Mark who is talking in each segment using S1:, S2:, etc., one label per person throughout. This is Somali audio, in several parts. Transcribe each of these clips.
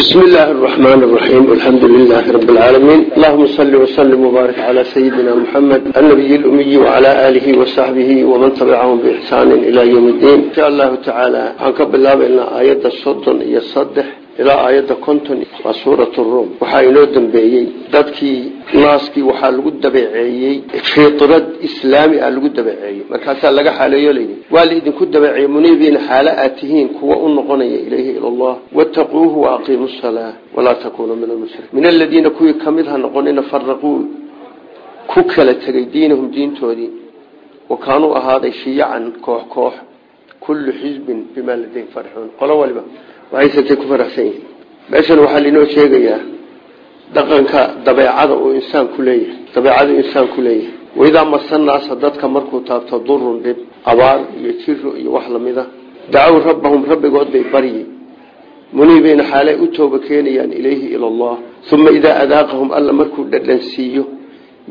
S1: بسم الله الرحمن الرحيم والحمد لله رب العالمين اللهم صل وسلم وبارك على سيدنا محمد النبي الأمي وعلى آله وصحبه ومن تبعهم بإحسان إلى يوم الدين إن شاء الله تعالى عنك بالله بإن آيات الصدن يصدح ilaa aayadda konton waa suurat ruum. Waxaa inoo dambeeyey dadkii naaskii waxaa lagu dabeeceeyey fiitrad islaami ah lagu dabeeceeyey. Markaasaa laga xaaleeyo layidhi waa laidinku dabeeceeyey muniibiina xaalo aad tihiin kuwa u noqonaya ilayhi ila allah. Wattaquuhu waaqiimu salaa walaa takuunuu min almushrikiin. Min aladiina kuwii ka mid ha noqonina faraquu ku kala tegay diinahum diintoodii. Wa kaanuu ahaaday shiyacan koox koox kullu xisbin bimaa ladayhim farixuun. Qolo waliba waxaysatay ku faraxsan yihiin. Meeshan waxaa lainoo sheegayaa dhaqanka dabeecada uu insaan ku leeyahay dabeecada insaan ku leeyahay. Waidaa masanaasa dadka markuu taabto durun dhib abaar iyo jiro iyo wax lamida dacow rabbahum rabbigood bay baryi. Muniibiina xaalay u tooba keenayaan ilayhi ila allah. Uma idaa adaaqahum alla markuu dhadhansiiyo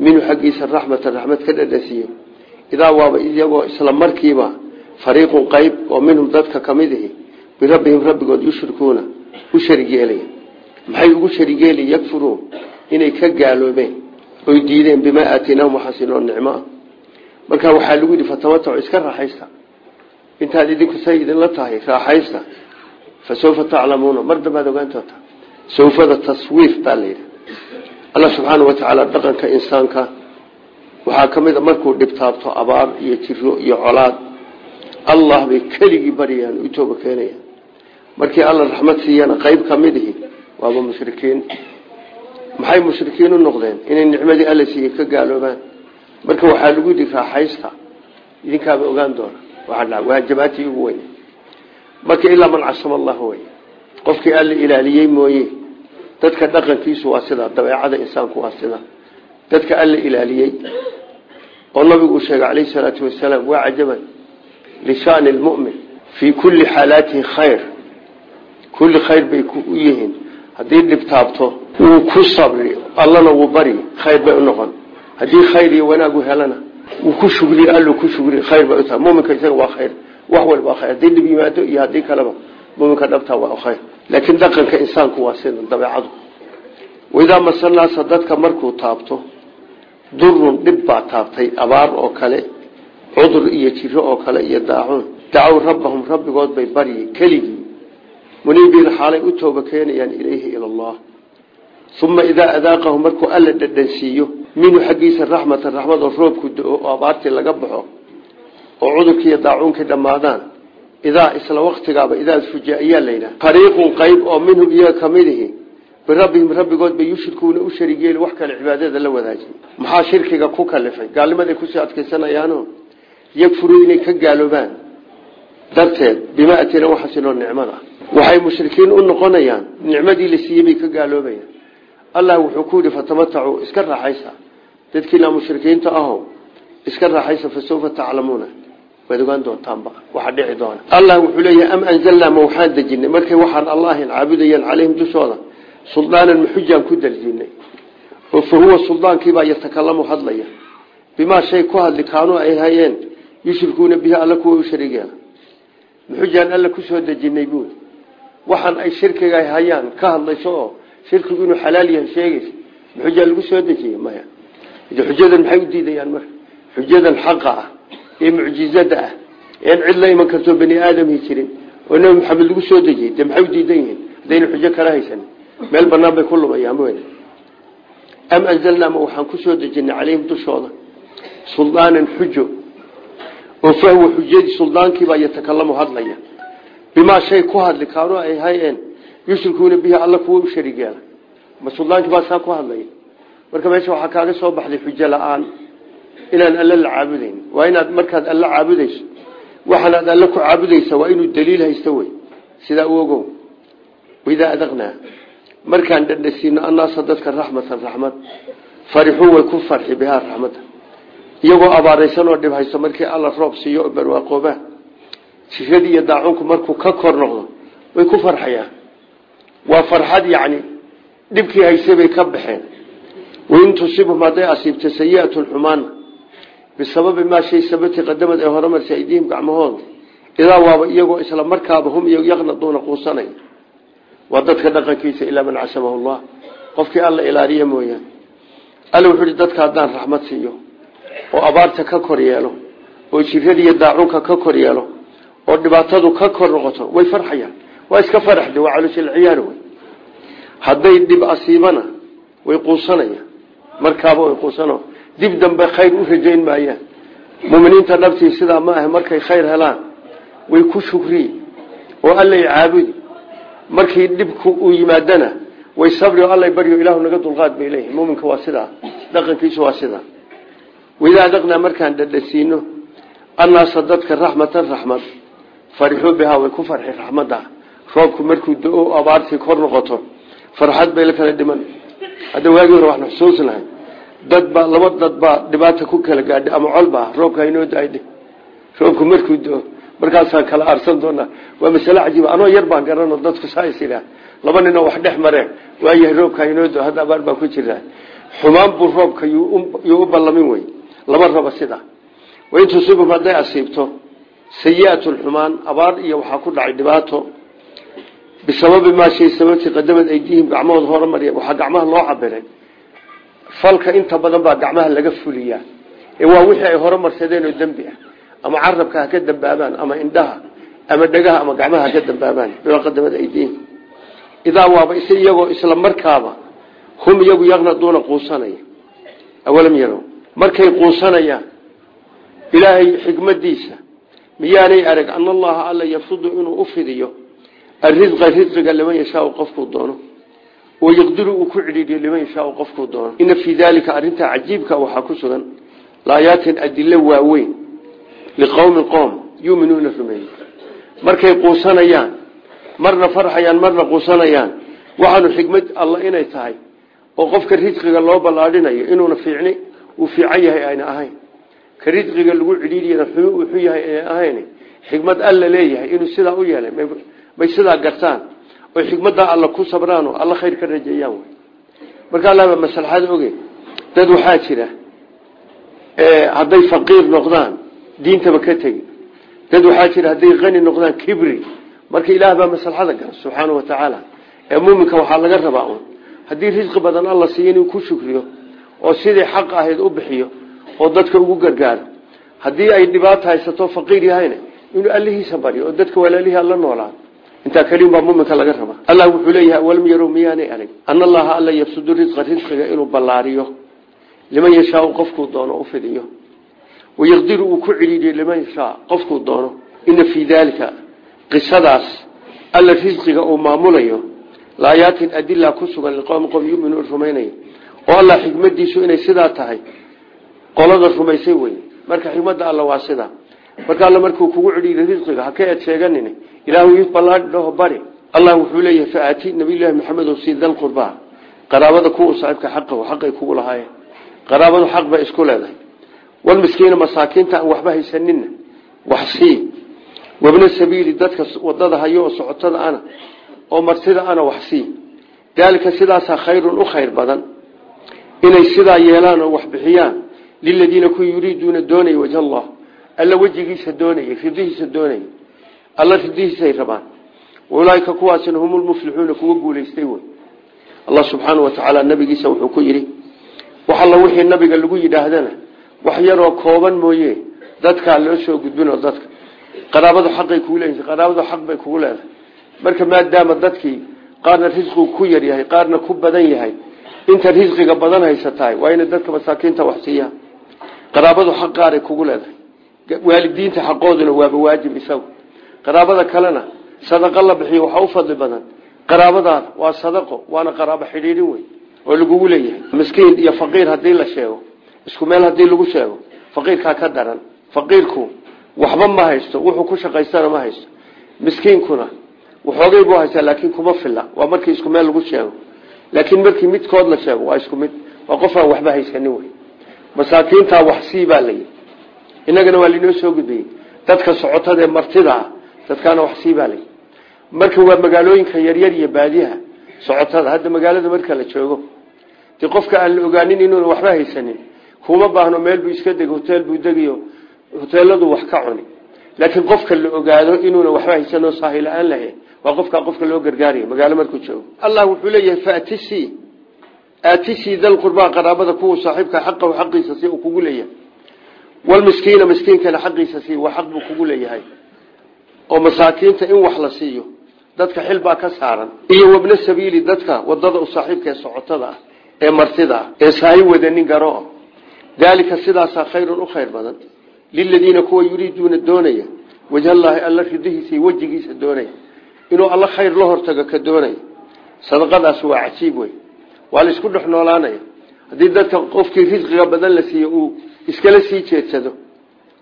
S1: minhu xaggiisa raxmatan raxmad ka dhadhansiiyo. Idaa waaba iyagoo isla markiiba fariiqun qayb oo minhum dadka ka mid ihi birabbihim rabbigood yushrikuuna u sharig yeelaya maxay ugu sharig yeelay yakfuruun inay ka gaaloobeen oy diideen bimaa aatinaahum waxaasinoo nicmo. Ah markaa waxaa lagu yidhi fatamatacu iska raaxaysta. Intaad idinku say idinla tahay raaxaysta. Fa sawfa taclamuuna mar dambaad ogaan doontaa sawfada taswiif baa la yidhi. Allah subxaana wa tacaala dhaqanka insaanka waxaa ka mid a markii alla raxmad siiyana qayb ka mid ihi waaba mushrikiin. Maxay mushrikiin u noqdeen? Inay nicmadii alla siiyey ka gaaloobaan. Marka waxaa lagu yidhi raaxaysta idinkaaba ogaan doona. Waa jabaatii ugu weyn. Marka ilaa man casama allah wey qofkii alla ilaaliyey mooye. Dadka dhaqankiisu waa sida dabeecada insaanku waa sida. Dadka alla ilaaliyey. Oo nabigu sheegay calayhi salaatu wasalaam waa cajaban lishaan lmumin fii kulli xaalaatihi khayr kulli khayr bay u yihiin. Haddii dhibtaabto wuu ku sabri allana wuu bari khayr bay u noqon. Haddii khayr iyo wanaagu helana wuu ku shugri allu ku shugri khayr bay u tahay. Muminka isaga waa khayr wax walba khayr. Haddii dhib yimaado iyo haddii kaleba muminka dhabtaa waa khayr. Laakiin dhaqanka insaanku waa sida dabeecadu. Waidaa masanaasa dadka markuu taabto durun dhib baa taabtay abaar oo kale muniibiina xaalay u tooba keenayaan ilayhi ila allah. Uma idaa adaaqahum markuu alla dhadhansiiyo minhu xaggiisa raxmatan raxmad oo roobku do-o oo abaartii laga baxo oo cudurkiiyo daacuunkii dhammaadaan idaa isla waktigaaba idaa fuja ayaa layidhaha fariiqun qayb oo minhum iyaga ka mid ihi birabbihim rabbigood bay yushrikuuna u sharigeeli wax kale cibaadada la wadaajin. Maxaa shirkiga ku kalifay? Gaalnimaday ku sii adkaysanayaano yakfuruu inay ka gaaloobaan? Darteed bima atina waxasinoo nicmada waxay mushrikiin u noqonayaan nicmadii la siiyey bay ka gaaloobayaan. Allah wuxuu ku yidhi fatamatacuu iska raaxaysa. Dadkiina mushrikiinta aho iska raaxaysa fa sawfa taclamuuna. Waad ogaan doontaanba waxa dhici doona. Allah wuxuu leeyahay am anzalnaa ma waxaan markay waxaan allahin caabudayaan calayhim dushooda suldaanan maxujaan ku daljinay oo fa huwa suldaankiibaa yatakalamu hadlaya. Bimaa shay ku hadli kaanuu ay hayeen yushrikuuna bihi alla kuwa u shariigeen muxujaan alla ku soo dejinay buud waxaan ay shirkiga hayaan ka hadlayso oo shirkigu inuu xalaal yahay sheegaysa muxujaan lagu soo dejiye maya. Xujadan maxay u diidayaan marka xujadan xaqa ah ee mucjizada ah. Een cid la iman karto bani aadamhi jirin oo nabi maxamed lagu soo dejiyey dee maxay u diidan yihiin haddayna xujo kala haysan meel banaan bay ku lumayaan wen am anzalnaa ma waxaan ku soo dejinay calayhim dushooda? Suldaanan xujo. Oo fahwa xujadii suldaankiibaa yatakalamu hadlaya bimaa shay ku hadli kaanuu ay hayeen yushrikuuna bihi alla kuwa u sharigeela ma suldaankiibaa saa ku hadlaya marka meesha waxaa kaaga soo baxday xujo la'aan inaan alle la caabudayn waa inaad markaad alle caabudayso waxaanaad alle ku caabudaysa waa inuu daliil haysto wey sidaa u ogow waidaa adaqnaa markaan dhadhasiino annaasa dadka raxmatan raxmad farixuu way ku farxi bihaa raxmadda iyagoo abaaraysan oo dhib haysto markii alla roob siiyo oo jiradii iyo daacunku markuu ka kor noqdo way ku farxayaan. Waa farxad yacni dhibkii haysay bay ka baxeen. Wain tusibhum hadday asiibto sayiatun xumaana bisababi maa shay sababti qadamad ee horemarsa aydiihim gacmahooda idaa waaba iyagoo isla markaaba hum iyo yaqnaduuna quusanaya waa dadka dhaqankiisa ilaa man casamahu llah qofkii alla ilaaliya mooyaane alla wuxuu ihi dadka haddaan raxmad siiyo oo abaarta ka kor yeelo oo jiradiiyo ka kor oo dhibaatadu ka kor noqoto way farxayaan waa iska faraxde waa calooshalciyaar wey. Hadday dhib asiibana way quusanayaan markaaba way quusano. Dib dambe khayr u rajayn maayaan. Muminiinta dhabtii sidaa ma ah markay khayr helaan way ku shukriyi oo allay caabudi. Markii dhibku uu yimaadana way sabri oo allay baryo ilaahu naga dulqaad bay leeyihiin muminka waa sidaa dhaqankiisu waa sidaa. Waidaa adaqnaa markaan dhadhasiino annaasa dadka raxmatan raxmad farixuu bihaa way ku farxi raxmadda. Roobku markuu do-o abaartii kor noqoto farxad bay la kala dhiman. Hadda waagii hore waxnu xusuusnahay dadba laba dad baa dhibaata ku kala gaadhay ama colba roobka inoo daadhe roobku markuu do markaasaan kala aarsan doonaa waa masale cajiiba anoo yar baan garano dadku saais ilah laba ninoo wax dhex mareen waayahay roobka inoo do hadda abaar baa ku jira. Xumaan buu roobka yuu u ballamin wey. Lama rabo sidaa wain tusiibum hadday asiibto sayi-atun xumaan abaar iyo waxaa ku dhacay dhibaato. Bisababi maa shay sababtii qadamad aydiihim gacmahooda horemarya waxaa gacmaha loo cabiray. Falka inta badan baa gacmaha laga fuliyaa. Ee waa wixii ay hore marsadeen oo dembi ah. Ama carabka ha ka dambaabaan ama indhaha ama dhegaha ama gacmaha ha ka dambaabaan. Bimaa qadamad aydiihim. Idaa waaba is iyagoo isla markaaba hum iyagu yaqnaduuna quusanaya. Awalam yarow miyaanay arag ana allaha alla yafsudu inuu u fidiyo arisqa risqiga liman yashaau qofkuu doono wayaqdiru uu ku cidhiidhiyo liman yashaau qofkuu doono. Ina fii daalika arrintaa cajiibka waxaa ku sugan laayaatin adilo waaweyn liqowmin qoom yuminuuna rumeeye markay quusanayaan marna farxayaan marna quusanayaan waxaanu xikmad alla inay tahay oo qofka risqiga loo ballaadhinayo inuuna fiicni uu fiican yahay ayna ahayn ka risqiga lagu cidhiidiyana xumi uu xun yahay ayna ahayn xikmad alla leeyahay inuu sidaa u yeelay may sidaa gartaan oy xikmaddaa alla ku sabraan oo alla khayr ka rajeeyaan marka allaba maslaxad oge dad waxaa jira hadday faqiir noqdaan diintaba ka tegi. Dad waxaa jira hadday qani noqdaan kibri. Marka ilaah baa maslaxada gala subxaana wa tacaala. Ee muuminka waxaa laga rabaa un. Haddii badan alla siiyo inuu ku shukriyo oo sidii xaq ahayd u bixiyo oo dadka ugu gargaaro haddii ay dhibaato haysato faqiir yahayna inuu allihiisa baryo oo dadka walaalihii alla noolaado intaa keliun baa muminka laga raba allah wuxuu leeyahay walam yarow miyaanay arag ana allaha alla yabsudu risqa risqiga inuu ballaariyo. Liman yashaau qofkuu doono u fidiyo. Wayaqdiru uu ku cidhiidhiyo liman yashaa qofkuu doono. Ina fii daalika qisadaas alla risqiga uu maamulayo laayaatin adila ku sugan liqowmi qom yuminuun rumaynaya oo allah xikmadiisu inay sidaa tahay qolada rumaysay wey marka xikmadda alla waa sidaa marka alla markuu kugu cidhiiday risqiga ha ka eed sheeganin. Ilaahu ii ballaadhi dhaho bari. Allah wuxuu leeyahay faati nabiyullaahi maxamedo sii dal qurbaa qaraabada kuwa saaxiibka xaqahu xaqay kugu lahaayeen. Qaraabadu xaq bay isku leedahay. Walmiskiina masaakiinta aan waxba haysanina wax sii. Wabna sabiili dadka waddada hayo oo socotada ana oo martida ana wax sii. Daalika sidaasaa khayrun u khayr badan. Inay sidaa yeelaan oo wax bixiyaan liladiina ku yuriiduuna doonaya wajh allah alla wejigiisa doonaya ridihiisa doonaya alla ridihiisay rabaan ulaaika kuwaasina hum lmuflixuuna kuwa guulaystay wey allah subxaana wa tacaala nabigiisa wuxuu ku yidhi wax alla wixii nabiga lagu yidhaahdana wax yaroo kooban mooye dadkaa loo soo gudbinoo dadka qaraabadu xaqay kugu leeyihiin qaraabadu xaq bay kugu leedahay marka maadaama dadkii qaarna risqigu ku yar yahay qaarna ku badan yahay inta risqiga badan qaraabadu xaq qaaray kugu leedahay. Waalidiinta xaqooduna waaba waajib isagu. Qaraabada kalena sadaqo la bixiyo waxaa u fadli badan. Qaraabadaada waa sadaqo waana qaraabo xidhiidhin wey oo lagugu leeyahay. Miskiin iyo faqiir haddii la sheego isku meel haddii lagu sheego faqiirkaa ka daran. Faqiirku waxba ma haysto wuxuu ku shaqaystana ma haysto. Miskiinkuna waxoogay buu haystaa laakiin kuma filla. Waa markii isku meel lagu sheego. Laakiin markii midkood la sheego waa isku mid. Waa qof aan waxba haysanin wey masaakiintaa wax sii baa layihi inagana waa linoo soo gudbiyey. Dadka socotada ee martida ah dadkaana wax sii baa layihi marka waa magaalooyinka yaryar iyo baadiyaha socotada hadda magaalada marka la joogo dee qofka aan la ogaanin inuuna waxba haysanin kuma baahno meel buu iska deg hoteel buu degiyo hoteeladu wax ka cuni. Laakiin qofka la ogaado inuuna waxba haysanoo saahila-aan lahayn waa qofkaa qofka loo gargaaraya magaalo markuu joogo. Allah wuxuu leeyahay faatisi aatisii dalqurbaa qaraabada kuwa saaxiibka xaqahu xaqiisa si uu kugu leeyahay. Walmiskiina miskiinkana xaqiisa si waa xaq buu kugu leeyahay. Oo masaakiinta in wax la siiyo dadka xil baa ka saaran. Iyo wabna sabiili dadka waddada u saaxiibka ee socotada ah ee martida ah ee saahi wadanin garo. Daalika sidaasaa khayrun u khayr badan. Liladiina kuwa yuriiduuna doonaya wajhallaahi alla ridihiisa wejigiisa doonaya. Inuu alla khayr la hortago ka doonaya. Sadaqadaas waa cajiib waa la isku dhex noolaanaya. Haddii dadka qofkii risqiga badan la siiyo uu iskala sii jeedsado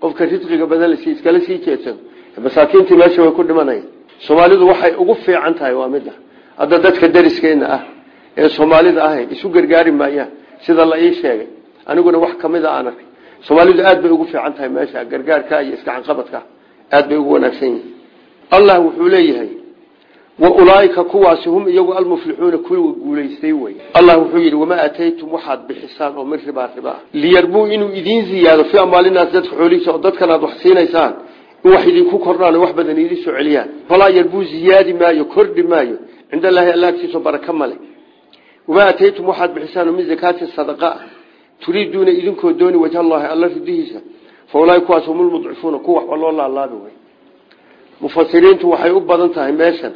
S1: qofka risqiga badan la siiyo iskala sii jeedsado masaakiintii meesha way ku dhimanaya soomaalidu waxay ugu fiican tahay waa midda hadda dadka dariskeena ah ee soomaalida ahayn isu gargaari maayaan sida la ii sheegay. Aniguna wax ka mid a aan arkay soomaalidu aad bay ugu fiican tahay meesha gargaarka iyo iskacanqabadka aad bay ugu wanaagsan yihiin allah wuxuu leeyahay wa ulaaika kuwaasi hum iyagu almuflixuuna kuwa guulaystay wey allah wuxuu yidhi wamaa aataytum waxaad bixisaan oo min ribaa ribaa liyarbuu inuu idiin ziyaado fi amaalinaas dadka xoolihiisa oo dadkan aad wax wax badan idin soo celiyaan. Falaa yarbuu ziyaadi maayo kordhi maayo. Cinda allaahi alla agtiisa baraka male wamaa aataytum waxaad bixisaan min zakaati sadaqa turiiduuna idinkoo dooni wajhallahi alla ridihiisa fa ulaaika kuwaas hum lmudcifuuna kuwa waxba loo laalaabi wey mufasiriintu waxay u badan tahay meeshan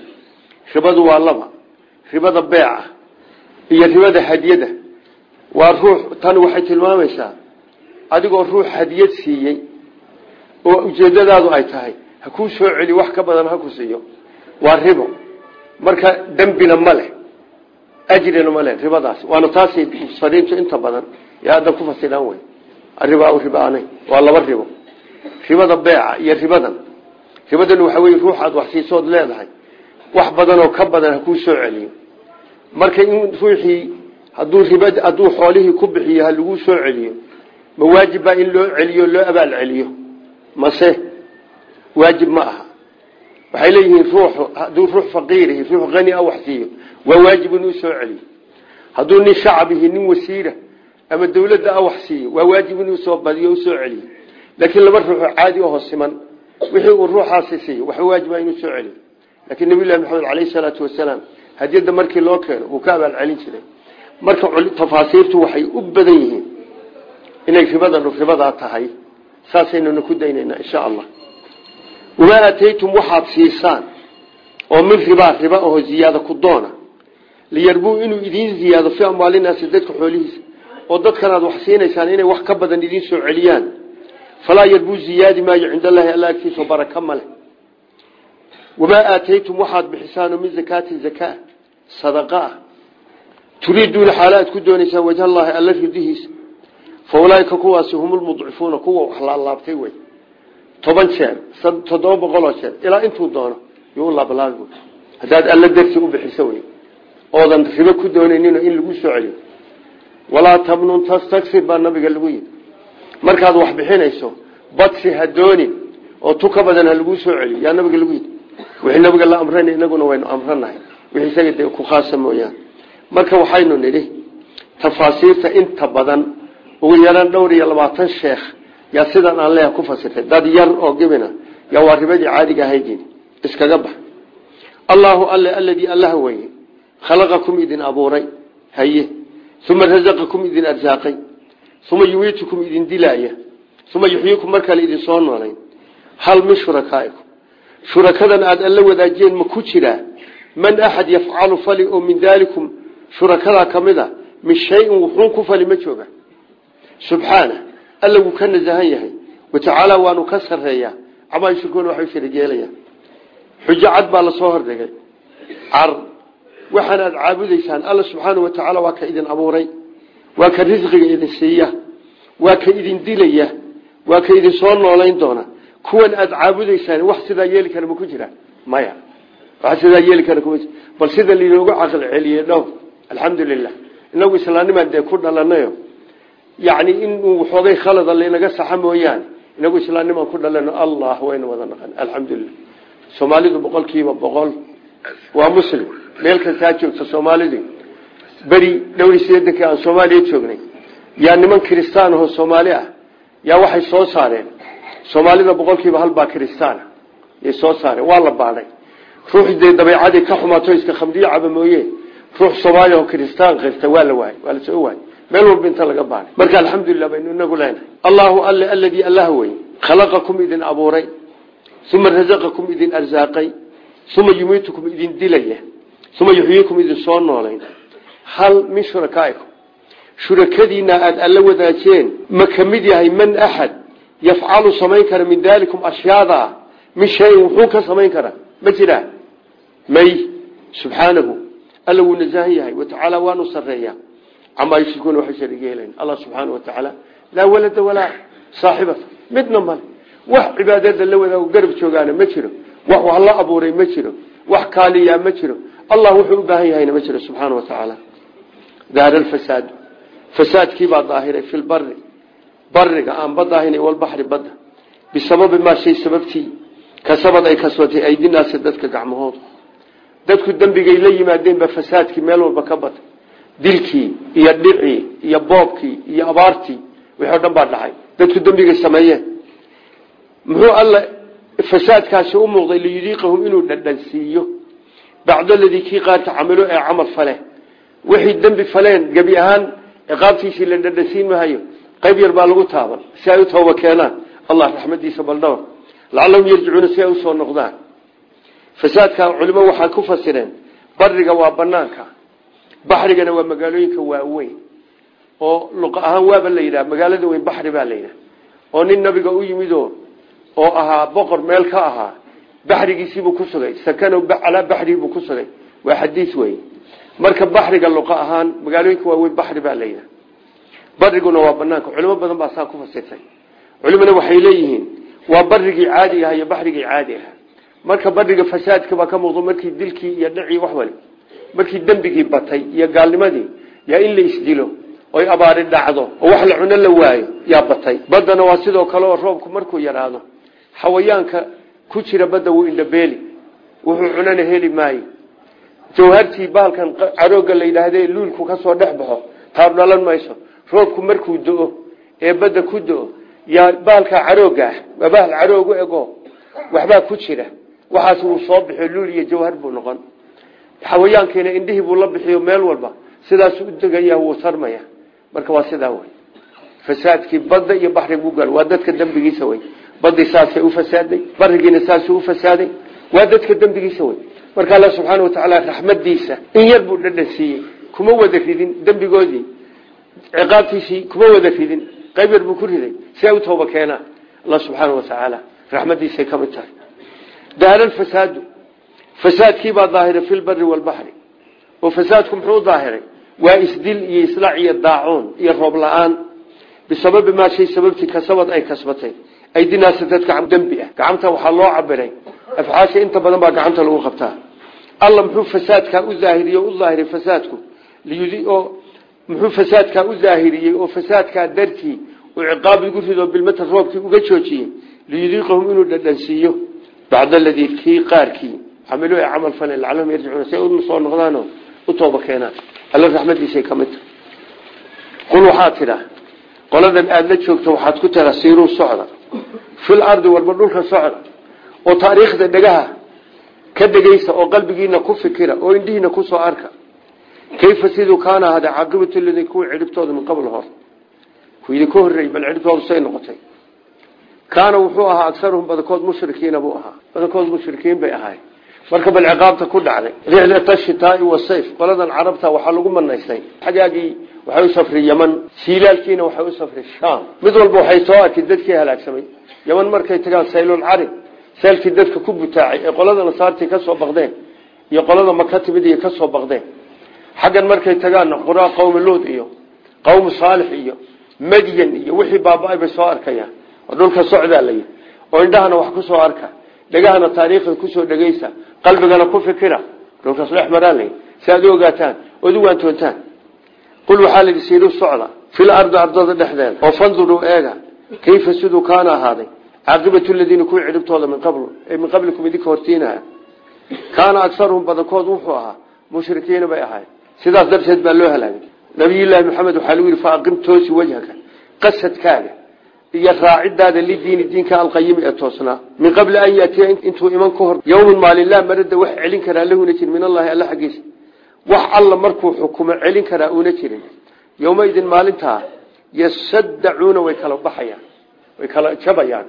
S1: ribadu waa laba ribada beeca iyo ribada hadiyada. Waa ruux tani waxay tilmaamaysaa adigoo ruux hadiyad siiyey oo ujeedadaadu ay tahay. Ha kuu soo celi wax ka badan ha ku siiyo. Waa ribo. Marka dembina ma leh ajrina ma leh ribadaas. Waana taasay mufasiriintu inta badan. Yaa hadda ku fasiraan wey. Arriba ribaanay waa laba ribo. Ribada beeca iyo ribadan. Ribadan waxa wey ruuxaad wax siisood leedahay wax badan oo ka badan ha kuu soo celiyo. Marka in ruuxii haduu rib hadduu xoolihii ku bixiyo ha laguu soo celiyo ma waajib baa in loo celiyo loo abaal celiyo? Mase waajib ma aha. Waxay leeyihiin ruux hadduu ruux faqiirihi ruux hani a wax siiyo waa waajib inuu soo celiyo. Hadduu nin shacabihi nin wasiira ama dawladda a wax siiyo waa waajib inuu soo badiyo u soo celiyo. Laakiin laba ruuxoo caadi aho siman wixii uu ruuxaasi siiyo waxa waajiba inuu soo celiyo laakiin nabilahi maxamed caleyhi salaatu wasalaam hadiyadda markii loo keeno wuu ka abaal celin jiray. Marka tafaasiirtu waxay u badan yihiin inay ribadanu ribadaa tahay. Saasaynuna ku daynaynaa insha allah wamaa aataytum waxaad siisaan oo min ribaa riba aho ziyaada ku doona? Liyarbuu inuu idiin ziyaado fi amwaalinaasi dadka xoolihiisa. Oo dadkan aad wax siinaysaan inay wax ka badan idiin soo celiyaan. Falaa yarbuu ziyaadi maayo cinda allahi alla agtiisa baraka ma wamaa aataytum waxaad bixisaano min zakaati zakaa sadaqa ah turiiduuna xaala aad ku doonaysaan wajhallaahi alla ridihiisa fa ulaaika kuwaasi hum lmudcifuuna kuwa wax laalaabtay wey toban jeer toddoba boqoloo jeer ilaa intuu doono yuu laablaabi wey haddaad alla darsi u bixiso wey oodan ribo ku doonaynin in lagu soo celiyo walaa tamnun tastaksir baa nabiga lagu yidhi markaad wax bixinayso badsi ha doonin oo tu ka badan ha laguu soo celiyo yaa nabiga lagu yidhi wixii nabiga la amrana inaguna waynu amranahay. Wixii isaga dee ku khaasa marka waxaynu nidhi tafaasiirta inta badan ugu yaraan dhowr iyo labaatan sheekh yaa sidan aan leeha ku fasirtay. Dad yar oo gibina yaa waa ribadii caadiga ahaydin iskaga bax. Allaahu alle aladii allaha weye khalaqakum idin abuuray. Haye uma razaqakum idin arsaaqay. Uma yuwiitukum idin dilaaya uma yuxyiikum mar kale idin soo noolayn. Hal min shurakadan aada alla wadaajiyeen ma ku jiraa man axad yafcalu fali oo min daalikum shurakadaa ka mid a min shayin wuxuun ku fali ma jooga. Subxaana alla wuu ka nasahan yahay. Watacaala waanu ka sareeyaa camaa yushrikuuna waxay sharigeelayaan xujo cad baa la soo hordhigay. Car waxaan aad caabudaysaan. Alla subxaana wa tacaala waa ka idin abuuray. Waa ka risqiga idin waa ka idin dilaya. Waa ka idin soo kuwan aad caabudaysaan wax sidaa yeeli kara ma ku jira maya. Wax sidaa yeeli kara kuma bal sida lainoogu caqli celiyey dhow alxamdulilah inagu islaanimaan dee ku dhalanayo yacni inuu waxoogay khalada laynaga saxa mooyaane inagu islaanimaan ku dhalano allah wayna wada naqan alxamdulilah soomaalidu boqol kiiba boqol. Waa muslim. Meel kastaa joogta soomaalidu. Beri dhowri sideedankii aan soomaaliya joognay. Yaa niman kiristaan aho soomaali ah. Yaa waxay soo saareen soomaalida boqol kiiba halbaa kiristaana. Yay soo saareen waa la baadhay. Ruuxii dee dabeecadii ka xumaato iska khamriyo caba mooye. Ruux soomaaliya oo kiristaan qirta waa la waayey waa la soo waayey meel walba inta laga baaray marka alxamdulilah baynu inagu leenahay. Allahu alle aladii allah wey khalaqakum idin abuuray. Uma rasaqakum idin arsaaqay. Uma yumiitukum idin dilaya. Uma yuxyiikum idin soo noolayn hal min shurakaaikum. Shurakadiina aada alla wadaajeen. Ma ka mid yahay man axad yafcalu samayn kara min daalikum ashyaada min shayin wuxuu ka samayn karaa ma jiraa may subxaanahu alla wuu nasahan yahay watacaala waanu sareeyaa camaa yushrikuuna waxay shariig yeelayn allah subxaana watacaala laa walada walaa saaxibata midna male wax cibaadada la wadaago garab joogaana ma jiro wax wax la abuuray ma jiro wax kaaliyaa ma jiro allah wuxuu u baahan yahayna ma jiro subxaana watacaala daara alfasaadu fasaadkiibaa daahiray fi lbari bariga aan badda ahayn walbaxri badda. Bisababi maa shay sababtii. Kasabad ay kasbatay aydinaasi dadka gacmahooda dadku dembigay la yimaadeenba fasaadkii meel walba ka batay dilkii iyo dhicii iyo boobkii iyo abaartii wixii o dhan baa dhacay. Dadku dembigay sameeyeen. Muxuu alla fasaadkaasi u muuqday liyudiiqahum inuu dhadhansiiyo. Bacda ladii kii qaarka camilo ee camal fale. Wixii dembi faleen qayb yar baa lagu taaban. Si ay u tooba keenaan allah raxmadiisa baldhawr lacallahum yarjicuuna si ay u soo noqdaan. Fasaadka culimo waxaa ku fasireen bariga waa banaanka baxrigana waa magaalooyinka waaweyn. Oo luq ahaan waaba la yidhaha magaalada weyn baxri baa la yidhaha. Oo nin nabiga u yimido oo ahaa boqor meel ka ahaa baxrigiisiibuu ku sugay. Sakano calaa baxribuu ku sugay. Waa xadiis wey marka baxriga luqa ahaan magaalooyinka waaweyn baxri baa la yidhaha bariguna waa banaanka culimo badan baa saa ku fasirtay. Culimana waxay leeyihiin waa barigii caadiga aha iyo baxrigii caadi aha marka bariga fasaadka baa ka muuqdo markii dilkii iyo dhacii wax wali markii dembigii batay iyo gaalnimadii yaa in la isdilo oy abaari dhacdo oo wax la cuno la waayo yaa batay. Baddana waa sidoo kale oo roobku markuu yaraado xawayaanka ku jira badda wuu indhabeeli wuxuu cunana heli maayo. Jawhartii bahalkan carooga la yidhaahde luulku ka soo dhex baxo taar dhalan mayso roobku markuu do-o ee badda ku do-o yaa bahalka carooga ah waa bahal caroogu ego waxbaa ku jira. Waxaas wuu soo bixiyo luul iyo jawhar buu noqon. Xawayaankiina indhihii buu la bixiyo meel walba sidaasuu u degaya wuu sarmaya. Marka waa sidaa wey fasaadkii badda iyo baxri buu gal waa dadka dembigiisa wey badii saasay ufasaaday barigiina saasuu ufasaaday waa dadka dembigiisa wey marka alla subxaana watacaala raxmadiisa in yar buu dhadhan siiyey kuma wada ridin dembigoodii ciqaabtiisii kuma wada ridin qayb yar buu ku riday si ay u tooba keenaan alla subxaana watacaala raxmadiisay ka mid tahay. Daara fasaadu. Fasaadkiibaa daahiray fi lbari walbaxri oo fasaadku muxuu daahiray? Waa isdil iyo islaac iyo daacuun iyo roob la'aan. Bisababi maa shay sababtii kasabad ay kasbatay. Aydinaasa dadka dembi ah. Gacanta waxaa loo cabiray afcaasha inta badan baa gacanta lagu qabtaa. Alla muxuu fasaadkaa u daahiriye u daahiray fasaadku muxuu fasaadkaa u daahiriyey oo fasaadkaa dartii uu ciqaab igu rido bilmata roobkii uga joojiyey liyudiiqahum inuu dhadhansiiyo bacda aladii kii qaarkii camilo ee camal fale lacalahum yarjicuuna si ay soo noqdaano u tooba keenaan. Alla raxmadiisay ka mid qul waxaa tidhaa qoladan aada la joogto waxaad ku tiraa siiruu socda fil ardi warba dhulka socda oo taariikhda dhegaha ka dhegaysa oo qalbigiina ku fikira oo indhihiina ku soo arka kayfa siduu kaana ahada caaqibatu ladii kuwa cidhibtooda min qabl hor kuidin ka horreeyey bal cidhibtoodu say noqotay kaana wuxuu ahaa agaruhum badankood mushrikiina buu ahaa badankood mushrikiin bay ahaay marka bal ciqaabta ku dhacday rixlata shitaai wasayf qoladan carabta waxaa lagu manaystay xagaagii waxay u safri yaman siilaalkiina waxay u safri sham mid walba waxay soo arkay dadkii halaagsamay yaman markay tagaan saylulcari seelkii dadka ku butaacay ee qolada nasaartii ka xaggan markay tagaanna quraa qowmi luud iyo qowmu saalix iyo madyan iyo wixii baaba-ay bay soo arkayaan. Oo dhulka socdaa layihi oo indhahana wax ku soo arka. Dhegahana taariikhda ku soo dhegeysa qalbigana ku fikira. Dhulkaas dhex maraan layihi si aad u ogaataan ood u waantoontaan qul waxaa layihi siiru socda fil ardi ardada dhexdeeda oo fanduruu eega kayfa siduu kaana ahaaday? Caaqibatu ladiina kuwii cidhibtooda min sidaas darteed baa loo halaagay. Nabiyullaahi maxamed waxaa lagu yidhi faaqim toosi wajhaka qasadkaaga iyo raacidaada lidiini diinka alqayimi ee toosnaa min qabli an yaatiya intuu iman ka hor yowman maalin marada wax celin karaa lahuna jirin. Min allahi alla xaggiisa. Wax alla markuu xukumo celin karaa una jirin. Yowmaidin maalintaa yasaddacuuna way kala baxayaan way kala jabayaan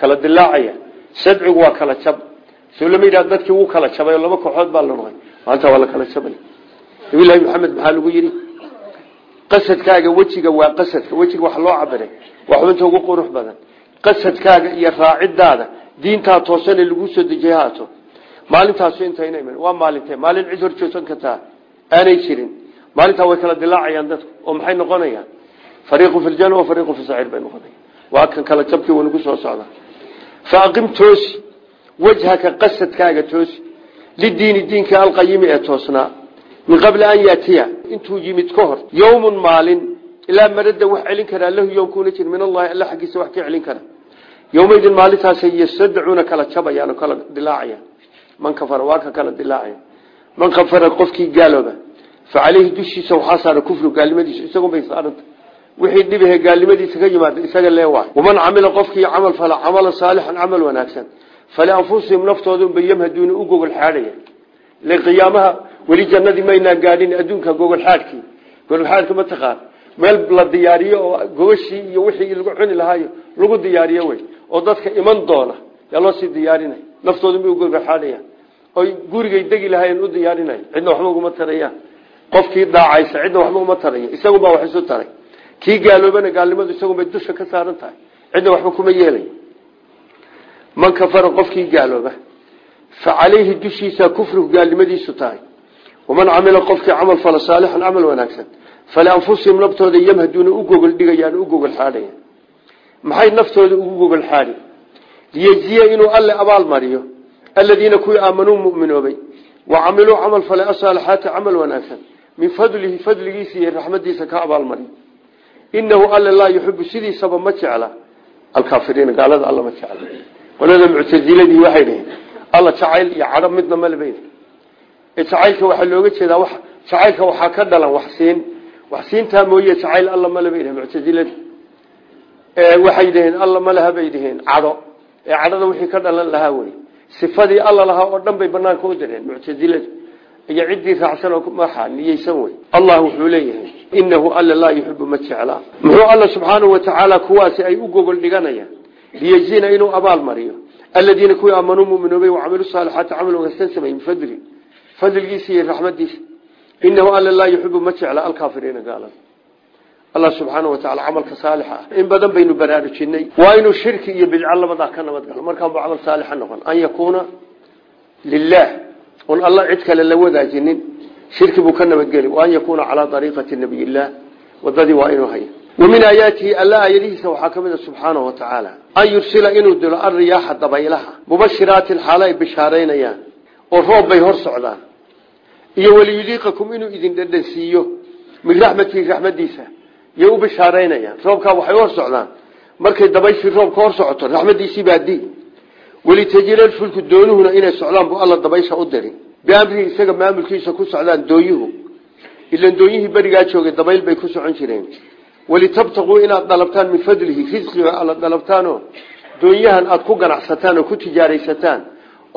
S1: kala dilaacayaan sadcigu waa kala jab. Soo dadkii wuu kala jabay oo laba kooxood baa la noqday. Maalinta waa la kala jabay nabilahi maxamed maxaa lagu yidhi qasadkaaga wejiga waa qasadka wejiga wax loo cabiray waa xubinta ugu qurux badan. Qasadkaaga iyo raacidaada diintaa toosane lagu soo dejiyay haato. Maalintaasu intayna iman waa maalintee maalin cid hor joogsan kartaa aanay jirin. Maalintaa way kala dilaacayaan dadku oo maxay noqonayaan? Fariiqu fi ljana wa fariiqu fi saciir bay noqonaya waa kan kala jabkii wa nagu soo socda fa aqim toosi wajhaka qasadkaaga toosi. Lidiini diinka alqayimi ee toosnaa min qabli an yaatiya. Intuu yimid ka hor yowmun maalin ilaa marada wax celin karaa lahu yoomkuuna jir min allahi alla xaggiisa wax ka celin kara. Yowmaydin maalintaasay yastadacuuna kala jabayaan oo kala dilaacayaan man kafara waa ka kala dilaacaya. Man kafara qofkii gaalooba fa caleyhi dushiisa waxaa saara kufru gaalnimadiisa isagun bay saaranta. Wixii dhibahe gaalnimadiisa ka yimaada isaga leewaay waman camila qofkii camal fala camalan saalixan camal wanaagsan. Falianfusihim naftooda unbay yamhaduuna u gogol xaadhaya. Ile qiyaamaha weli jannadii maynaa gaadhin adduunka gogol xaadhkii gogol xaadhka ma taqaan. Meel la diyaariyo oo gogashii iyo wixii lagu cuni lahaayo lagu diyaariyo wey. Oo dadka iman doona yaa loo diyaarinay. Naftooda bay u gogol xaadhayaan. Oy gurigay degi lahaayeen u diyaarinay cidna waxba uguma tarayaan. Qofkii daacaysa cidna waxba uma taraya isagunbaa wax isu taray. Kii gaaloobana gaalnimadu isagunbay dusha ka saaran cidna waxba kuma yeelay man kafara qofkii gaalooba fa calayhi dushiisa kufrigu gaalnimadiisu tahay waman camila qofkii camal fala saalixan camal wanaagsan falianfusihim naftooda yamhaduuna u gogol dhigayaan u gogol xaadhaya maxay naftooda ugu gogol xaadhi liyejziya inuu alle abaal mariyo aladiina kuwii aamanuu muminoobay wa camiluu camal falay asaalixaati camal wanaagsan min fadlihi fadligiisa iyo raxmadiisa ka abaalmariyo inahu alle laa yuxibu sidiisaba ma jecla alkaafiriina gaalada alla ma jecla qolada muctasiladii waxay dhaheen alla jacayl iyo cadho midna maleba jacaylka waxaa looga jeedaa jacaylka waxaa ka dhalan waxsiin waxsiintaa mooye jacayl alla maleba muctasiladi waxay dhaheen alla malaha bay dhaheen cadho ee cadhada wixii ka dhalan lahaa wey. Sifadii alla lahaa oo dhan banaanka u direen muctasiladu iyo ciddii raacsan oo maxa niyeysan wey. Allah wuxuu leeyahay inahu alla laa yuxibu ma muxuu alla subxaanau watacaala kuwaasi ay u gogol dhiganayaan liyejzina inuu abaal mariyo. Aladiina kuwii aamanuu muminoobay wacamilu saalixaati camal wanaagsan samey min fadli fadligiisa iyo raxmadiisa. Inahu alla laa yuxibu ma jecla alkaafiriina gaalada allah subxaana wataala camalka saalixa ah. In badan baynu baraarujinay waa inuu shirki iyo bidco labadaa ka nabadgalo markaan bu camal saalixa noqon. An yakuuna lilah un alla cid kale la wadaajinin. Shirki buu ka nabadgeli waan yakuuna calaa ariiqati nabiy illah wadadii waa inuu haya wamin aayaatihi alla aayadihiisa waxaa ka mid a subxaanahu watacaala an yursila inuu dilo iyo waliyudiiqakum inuu idin dhadhansiiyo. Min raxmatihi raxmadiisa yay u bishaaraynayaan roobkaa waxay hor socdaan. Markay dabayshii roobka hor socoto raxmadiisii baa di welitajilal fulku doonuhuna inay socdaan buu alla dabaysha u diri biamrihi isaga maamulkiisa ku socdaan dooyuhu. Ilan dooyihii berigaa joogay dabayl bay ku socon jireen. Walitabtaquu inaad dalabtaan min fadlihi risqiga alla dalabtaanoo doonyahan aad ku ganacsataan oo ku tijaaraysataan.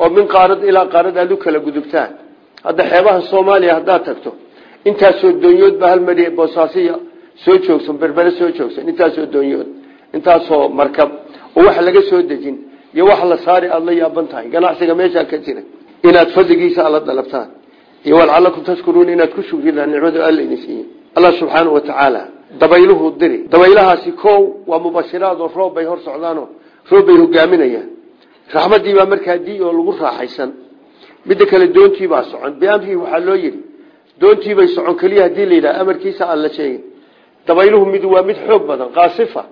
S1: Oo min qaarad ilaa qaarad aad u kala gudubtaan hadda xeebaha soomaaliya haddaad tagto intaasoo doonyood baa hal mari boosaasiya soo joogsan berbere soo joogsan intaasoo doonyood intaasoo markab oo wax laga soo dejin iyo wax la saari aada la yaaban tahay. Ganacsiga meeshaa ka jira inaad fadligiisa alla dalabtaan iyo walcalakum tashkuruun inaad ku shukridaan nicmadu alla idin siiye allah subxaanau watacaala dabayluhu diri. Dabaylahaasi kow waa mubashiraad oo roob bay hor socdaanoo roob bay hogaaminayaan. Raxmadii baa markaa di oo lagu raaxaysan midda kale doontiibaa socon. Biamrihi waxaa loo yidhi doontiibay socon. Keliya haddii la yidhaha amarkiisa aan la sheegin. Dabayluhu mid waa mid xoog badan qaasifa.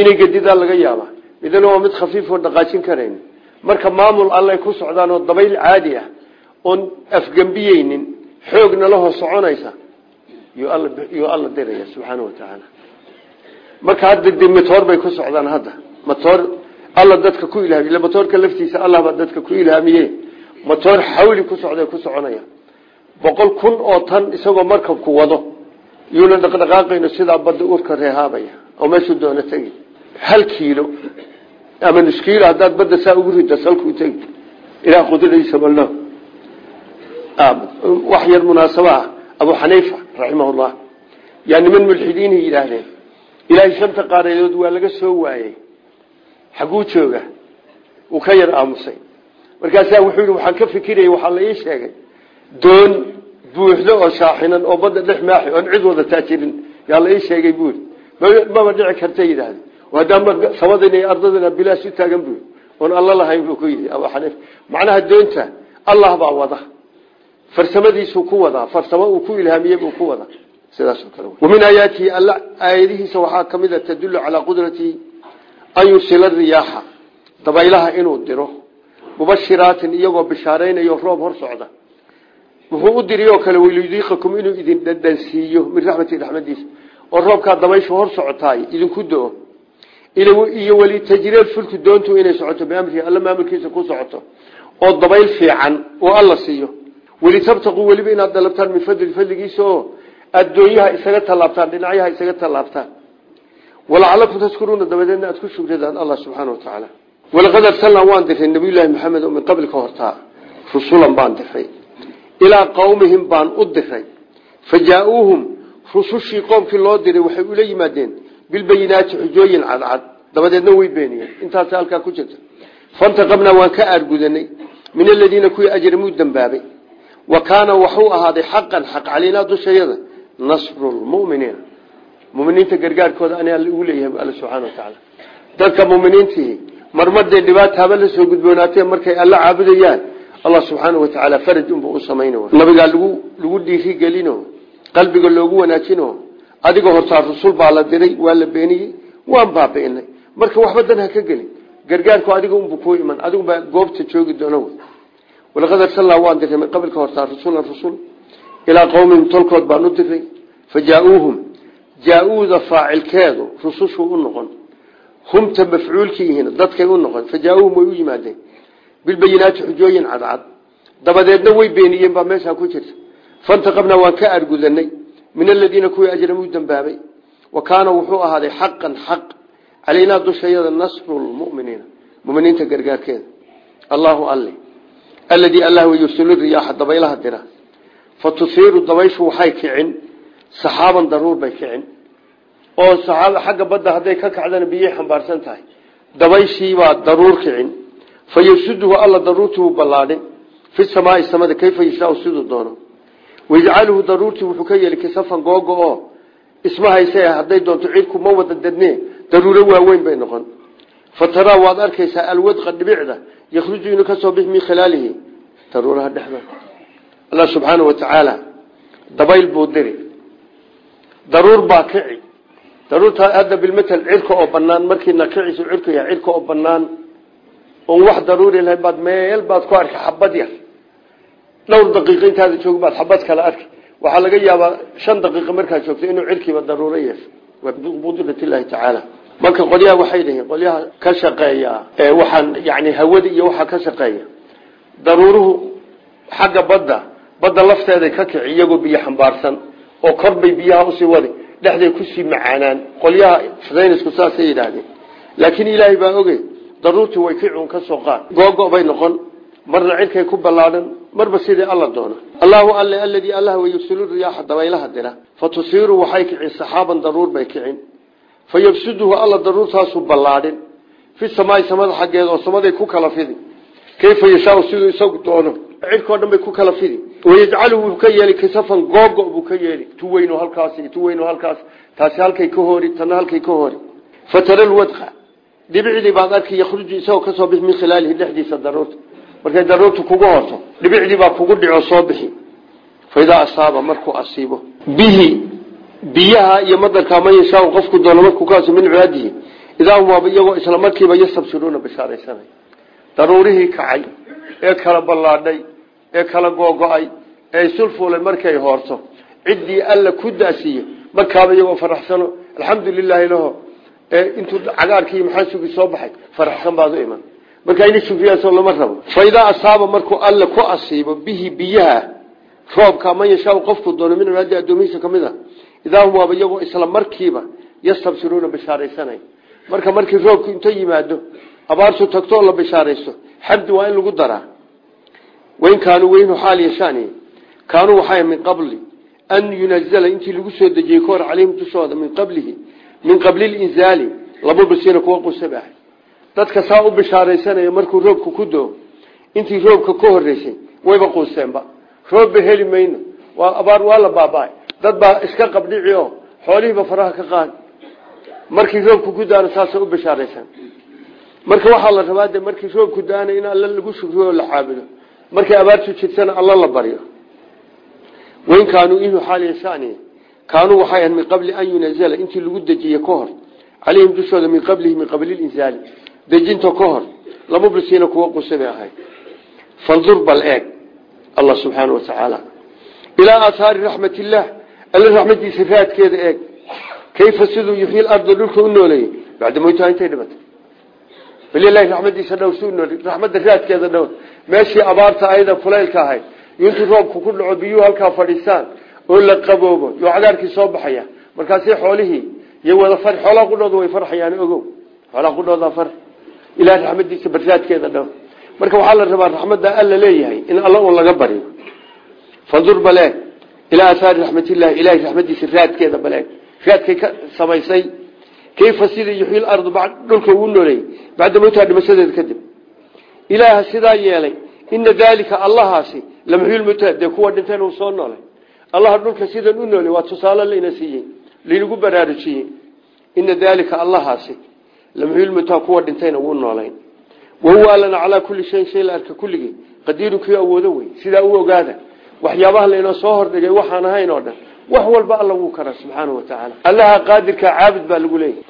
S1: Inay gedidaa laga yaaba midna waa mid khafiifoo dhaqaajin karayn marka maamul allay ku socdaan oo dabayl caadi ah oon afgembiyeynin xoogna lahoo soconaysa yuu alla diraya subxaana watacaala marka hadda matoor bay ku socdaan hadda. Matoor alla dadka ku ilhaamiy matoorka laftiisa allah baa dadka ku ilhaamiye matoor xawli ku socday ku soconaya. Boqol kun oo tan isagoo markabku wado yuuna dhaqdhaqaaqayno sidaa badda urka reehaabaya oo meeshuu doono tegi hal kiilo ama nus haddaad badda saa ugu rida salkuu tegi. Ilaah qudradiisa balno wax yar munaasabo ah. Abu xaniifa raximahullah. Yaa niman mulxidiinay yidhaahdeen ilaahay shanta qaaradood waa laga soo waayey xaguu jooga. Uu ka yar aamusay markaasaa wuxuu yidhi waxaan ka fikirayay waxaa la ii sheegay. Doon buuxdo oo shaaxinan oo badda dhex maaxi oon cid wada taajirin yaa la ii sheegay buuri maba dhici karta yidhaahde haddaama samadan iyo ardadana bilaash u taagan buuri oon alla lahayn buu ku yidhi abu xaniifa macnaha doonta allah baa wada. Farsamadiisuu ku wadaa farsamo uu ku ilhaamiyey buu ku wadaa sidaas oo kale wamin aayaatihi alla aayadihiisa waxaa ka mid a tadullu calaa qudratihi an yursila riyaaxa. Dabaylaha inuu diro mubashiraatin iyagoo bishaaraynayo roob hor socda. Wuxuu u diri oo kale waliyudiiqakum inuu idin dhadhansiiyo min raxmati raxmadiisa. Oo roobkaa dabayshu hor socotaay idinku do iyo walitajriel fulku doontu inay socoto biamrihi alla maamulkiisa ku socoto. Oo dabayl fiican oo alla siiyo. Walitabtaquu weliba inaad dalabtaan min fadli fadligiisa oo addoonyaha isaga tallaabtaan dhinacyaha isaga tallaabtaan. Walacalakum tashkuruuna dabadeedna aad ku subxaana watacaala walaqad arsalnaa waan diray nabiyullaahi maxamed oo min qabli ka hortaa rusulan baan diray ilaa qowmihim baan u diray fa jaa-uuhum rusushii qoomkii loo diray waxay ula yimaadeen bilbayinaati xujooyin cadcad. Dabadeedna way beeniyeen intaas halkaa ku jirta. Fantaqabnaa waan ka aargudanay. Min aladiina kuwii ajramuu dambaabay. Wa kaana waxuu ahaaday xaqan xaq calaynaa dushayada. Nasru lmuminiina muminiinta gargaarkooda ani alla ugu leeyahay alla subxana marmarday dhibaataaba la soo gudboonaatee markay alla caabudayaan allah subxaana wa tacaala faraj unbuu u samayn nabigaa lagu lagu dhiirigelino qalbiga loogu wanaajino. Adiga hortaa rusul baa la diray waa la beeniyey waan baabi'inay marka waxba dan ha ka gelin. Gargaarku adiga unbu ku iman adiguba goobta joogi doona walaqad arsalnaa waan diray min qabilka hortaa rasulan rusul. Ilaa qowmihim tolkood baan u diray fa jaa-uuhum. Jaa-uuda faacilkeedu rusushuu u noqon humta mafcuulki yihiin dadkay u noqon fa jaa-uuhum way u yimaadeen. Bilbayinaati xujooyin cadcad. Dabadeedna way beeniyeen baa meeshaa ku jirta. Fantaqabnaa waan ka aargudanay min aladiina kuwii ajramuu dambaabay. Wa kaana wuxuu ahaaday xaqan xaq. Calaynaa dushayada nasru lmuminiina muminiinta gargaarkeeda. Allahu alle aladii allah yursilu riyaaxa dabaylaha dira. Fa tusiiru dabayshu waxay kicin. Saxaaban daruur bay kicin oo saxaaba xagga badda hadday ka kacdana biyay xambaarsan tahay. Dabayshiibaa daruur kicin. Fa yasuduhu alla daruurtii uu ballaadhin. Fi samaai samada kayfa yashaau siduu doono. Wayajcaluhu daruurtii wuxuu ka yeeli kisafan googo oo isma hayse hadday doonto cidku ma wada dadne daruuro waaweyn bay noqon. Fa taraa waad arkaysaa alwadqa dhibicda yakhruju inuu ka soo bix min khilaalihi. Daruuraha dhexda. Allah subxaana wa tacaala dabayl buu diri. Daruur baa kici daruurta hadda bilmatal cirka oo banaan markiina kiciisu cirka yahay cirka oo banaan oon wax daruuri lahayn baad meel baad ku arki xabad yar. Dhowr daqiiqo intaada joog baad xabad kale arki. Waxaa laga yaabaa shan daqiiqo markaad joogto inuu cirkiiba daruuro yeesho. Waa biqudrati illaahi tacaala. Marka qolyaha waxay dhihiin qolyaha ka shaqeeya ee waxaan yani hawada iyo waxaa ka shaqeeya daruuruhu xagga badda badda lafteeday ka kici iyagoo biyo xambaarsan oo korbay biyaha u sii wadi dhexday ku sii macaanaan. Qolyaha saynisku saasay yidhaahdeen. Laakiin ilaahay baa oge daruurtii way kicun ka soo qaad. Googo bay noqon marna cirkay ku ballaadhan marba sidii alla doona. Allahu alle aladii allah wayursilu riyaaxa dabaylaha dira fa tusiiru waxay kicin saxaaban daruur bay kicin. Fa yabsuduhu alla daruurtaasu ballaadhin. Fi samaai samada xaggeeda oo samaday ku kala fidi. Kayfa yashaau siduu isagu doono? Cirkao dhan bay ku kala fidi wayajcaluhu wuxuu ka yeeli kisafan googo buu ka yeeli tuweyno halkaasi tuweyno halkaas taasi halkay ka hori tana halkay ka hori fatara lwadqa dhibicdii baad arki yakhruju isagoo ka soo bixi min khilaalihi dhexdiisa daruurta markay daruurta kugu horto dhibicdii baa kugu dhico soo bixi fa idaa asaaba markuu asiibo bihi biyaha iyo madarkaa man yashaau qofku doono markuu kaaso min cibaadihi idaa hum waaba iyagoo isla markiiba yastabsiruuna bishaaraysanay daruurihii kacay ee kala ballaadhay ee kala googo-ay ee sulfuulay markay hoorto. Ciddii alla ku daasiiyo markaaba iyagoo faraxsano alxamdu lilaahi laho intuu cagaarkii maxaa sugi soo baxay? Faraxsan baad u iman. Marka ina shukriyaasoo lama rabo. Fa idaa asaaba markuu alle ku asiibo bihi biyaha roobka man yashaau qofku doono min cibaadii addoomihiisa ka mid a idaa hum waaba isla markiiba yastabsiruuna bishaaraysanay. Marka markii roobku inta yimaado abaartu tagto oo la bishaaraysto xamdi waa in lagu daraa wain kaanuu weynu xaal yashaan kaanuu waxay min qabli an yunazala intii lagu soo dejiyey kahor calayhim dushooda min qablihi min qabli linzaali laba basiina kuwa qusab ah. Dadka saa u bishaaraysanaya markuu roobku ku doo intii roobka ka horeysay wayba quuseenba. Roobba heli mayno waa abaar waa la baaba-ay. Dad baa iska qabdhici oo xoolihiiba faraha ka qaadi. Markii roobku ku daano saasay u bishaaraysan. Marka waxaa la rabaa de daana in alla lagu shukriyo oo markay abaartu jirtana alla la baryo wain kaanuu inuu xaal yashaani kaanuu waxay ahayd min qabli an yunazala intii lagu dejiye ka hor. Dushooda min qablihi min qabli linzaali dejinta ka hor lama bilsiina kuwa qusabay ahayd fandur bal eeg allah subxaana wa tacaala ilaa aathaari raxmatillaah alla raxmadiisa raadkeeda eeg. Kayfa siduu yuxyi arda dhulka u nooleeyey? Bacda moytaha intay dhimatay balilahi raxmadiisa dhowr noole raxmadda raadkeeda dhowr meeshii abaarta ayada fulaylka ahayd. Intuu roobku ku dhaco biyuhu halkaa fadhiistaan oo la qaboobo. Yo cagaarkii soo baxaya markaasi xoolihii iyo wada far xoolaa qudhooda way farxayaan ogow. Xoolaa qudhooda far. Ilahay raxmadiisa barsaadkeeda dhow. Marka waxaa la rabaa raxmadda alla leeyahay in alla un laga baryo fandur baleeg ilaa aathaari raxmatillahi ilahay raxmadiisa raadkeeda baleeg raadkay ka samaysay. Kayfa sida yuxyi lardu dhulka uu nooleeyey bacda mowtaha dhimashadeeda kadib ilaaha sidaa yeelay ina daalika allahaasi lamxyulmuta dee kuwa dhinteen uu soo noolay. Allaha dhulka sidan u noolay waa tusaale layna siiyey laynagu baraarujiyey. Ina daalika allahaasi lamxyulmuta kuwa dhintayna wuu noolayn. Wahuwa allana calaa kulli shayin shay la arka kulligii. Qadiiru kii awoodo wey sidaa u ogaada. Waxyaabaha laynoo soo hordhigay waxaan ahayn oo dhan wax walba alla wuu karaa subxaana wa tacaala allaha qaadirka caabud baa lagu leeyahy